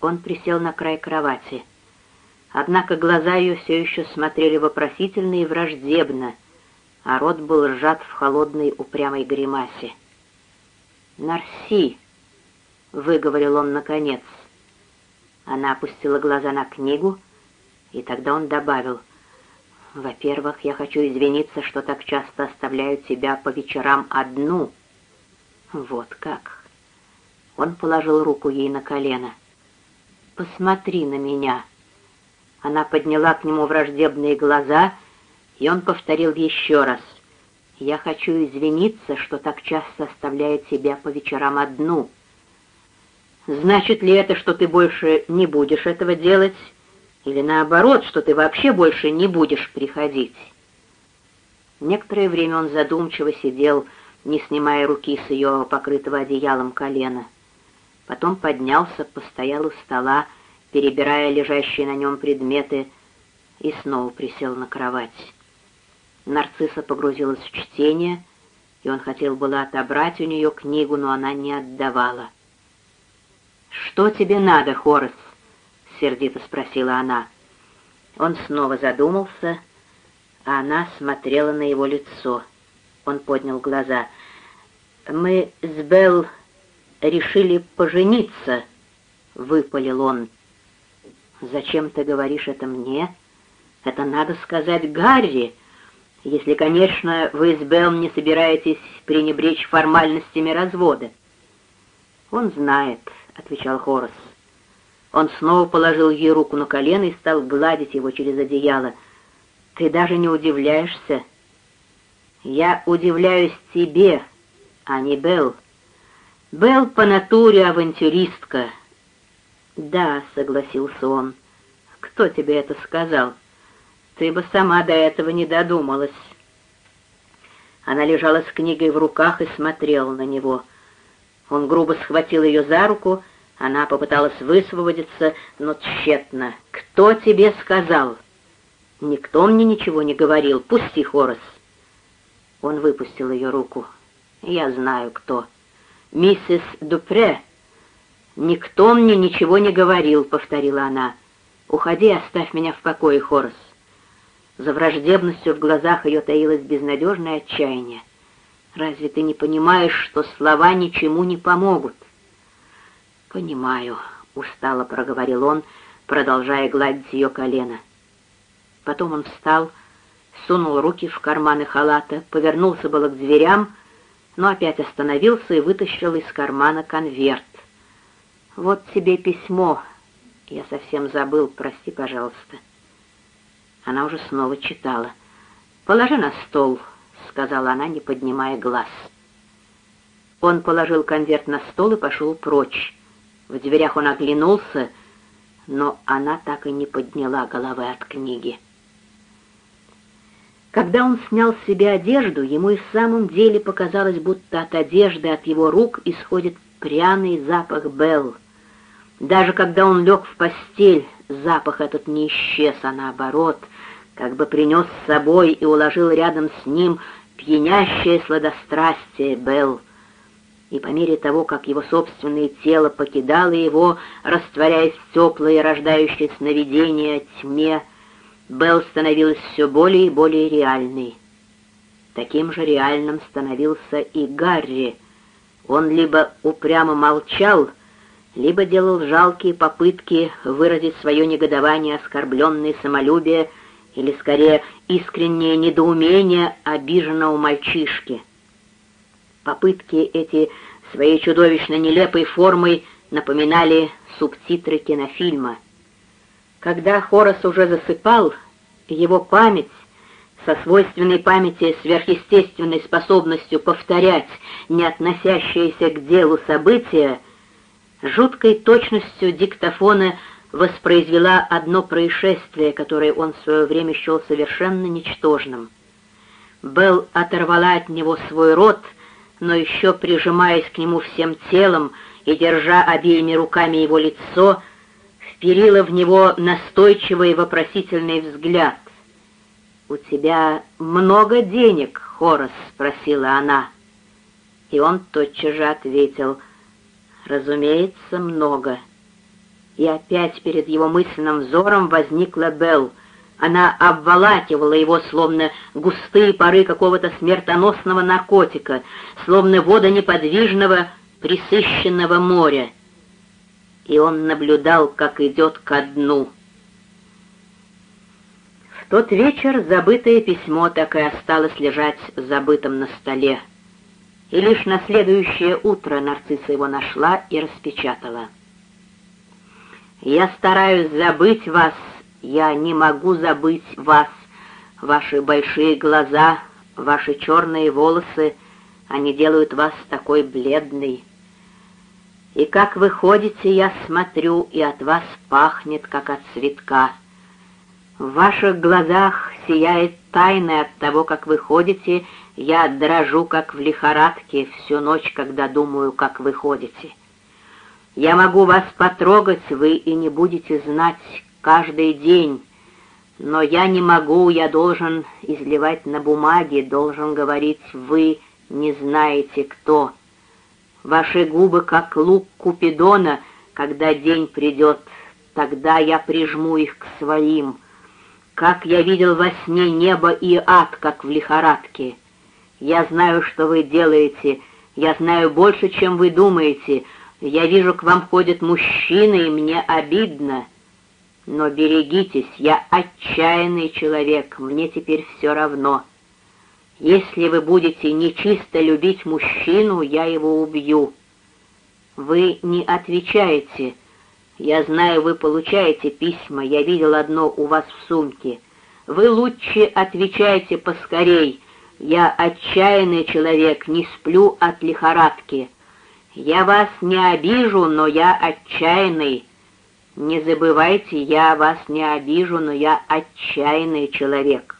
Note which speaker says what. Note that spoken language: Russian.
Speaker 1: Он присел на край кровати. Однако глаза ее все еще смотрели вопросительно и враждебно, а рот был сжат в холодной упрямой гримасе. «Нарси!» — выговорил он наконец. Она опустила глаза на книгу, и тогда он добавил, «Во-первых, я хочу извиниться, что так часто оставляю тебя по вечерам одну». «Вот как!» Он положил руку ей на колено. «Посмотри на меня!» Она подняла к нему враждебные глаза, и он повторил еще раз. «Я хочу извиниться, что так часто оставляю тебя по вечерам одну». «Значит ли это, что ты больше не будешь этого делать?» Или наоборот, что ты вообще больше не будешь приходить?» Некоторое время он задумчиво сидел, не снимая руки с ее покрытого одеялом колена. Потом поднялся, постоял у стола, перебирая лежащие на нем предметы, и снова присел на кровать. Нарцисса погрузилась в чтение, и он хотел было отобрать у нее книгу, но она не отдавала. «Что тебе надо, Хорас?» — сердито спросила она. Он снова задумался, а она смотрела на его лицо. Он поднял глаза. «Мы с Белл решили пожениться», — выпалил он. «Зачем ты говоришь это мне? Это надо сказать Гарри, если, конечно, вы с Белл не собираетесь пренебречь формальностями развода». «Он знает», — отвечал Хорас. Он снова положил ей руку на колено и стал гладить его через одеяло. «Ты даже не удивляешься?» «Я удивляюсь тебе, а не Белл. Белл по натуре авантюристка». «Да», — согласился он. «Кто тебе это сказал? Ты бы сама до этого не додумалась». Она лежала с книгой в руках и смотрела на него. Он грубо схватил ее за руку она попыталась высвободиться, но тщетно. «Кто тебе сказал?» «Никто мне ничего не говорил. Пусти, Хорос». Он выпустил ее руку. «Я знаю, кто. Миссис Дупре». «Никто мне ничего не говорил», — повторила она. «Уходи, оставь меня в покое, Хорос». За враждебностью в глазах ее таилось безнадежное отчаяние. «Разве ты не понимаешь, что слова ничему не помогут?» «Понимаю», — устало проговорил он, продолжая гладить ее колено. Потом он встал, сунул руки в карманы халата, повернулся было к дверям, но опять остановился и вытащил из кармана конверт. «Вот тебе письмо. Я совсем забыл, прости, пожалуйста». Она уже снова читала. «Положи на стол», — сказала она, не поднимая глаз. Он положил конверт на стол и пошел прочь. В дверях он оглянулся, но она так и не подняла головы от книги. Когда он снял с себя одежду, ему и в самом деле показалось, будто от одежды, от его рук исходит пряный запах Белл. Даже когда он лег в постель, запах этот не исчез, а наоборот, как бы принес с собой и уложил рядом с ним пьянящее сладострастие Белл и по мере того, как его собственное тело покидало его, растворяясь в теплое рождающее сновидение тьме, Белл становилась все более и более реальной. Таким же реальным становился и Гарри. Он либо упрямо молчал, либо делал жалкие попытки выразить свое негодование, оскорбленное самолюбие или, скорее, искреннее недоумение обиженного мальчишки — Попытки эти своей чудовищно нелепой формой напоминали субтитры кинофильма. Когда Хорос уже засыпал, его память со свойственной памяти сверхъестественной способностью повторять не относящиеся к делу события, жуткой точностью диктофона воспроизвела одно происшествие, которое он в свое время счел совершенно ничтожным. Белл оторвала от него свой рот — но еще прижимаясь к нему всем телом и держа обеими руками его лицо, вперила в него настойчивый вопросительный взгляд. «У тебя много денег, Хорос?» — спросила она. И он тотчас же ответил, «Разумеется, много». И опять перед его мысленным взором возникла Белл. Она обволакивала его, словно густые пары какого-то смертоносного наркотика, словно вода неподвижного, присыщенного моря. И он наблюдал, как идет ко дну. В тот вечер забытое письмо так и осталось лежать забытым на столе. И лишь на следующее утро нарцисса его нашла и распечатала. «Я стараюсь забыть вас я не могу забыть вас, ваши большие глаза, ваши черные волосы, они делают вас такой бледной. И как вы ходите, я смотрю, и от вас пахнет, как от цветка. В ваших глазах сияет тайна от того, как вы ходите, я дрожу, как в лихорадке, всю ночь, когда думаю, как вы ходите. Я могу вас потрогать, вы и не будете знать, каждый день, но я не могу, я должен изливать на бумаге, должен говорить «вы не знаете кто». Ваши губы, как лук Купидона, когда день придет, тогда я прижму их к своим. Как я видел во сне небо и ад, как в лихорадке. Я знаю, что вы делаете, я знаю больше, чем вы думаете. Я вижу, к вам ходят мужчины, и мне обидно». Но берегитесь, я отчаянный человек, мне теперь все равно. Если вы будете нечисто любить мужчину, я его убью. Вы не отвечаете. Я знаю, вы получаете письма, я видел одно у вас в сумке. Вы лучше отвечайте поскорей. Я отчаянный человек, не сплю от лихорадки. Я вас не обижу, но я отчаянный. Не забывайте, я вас не обижу, но я отчаянный человек.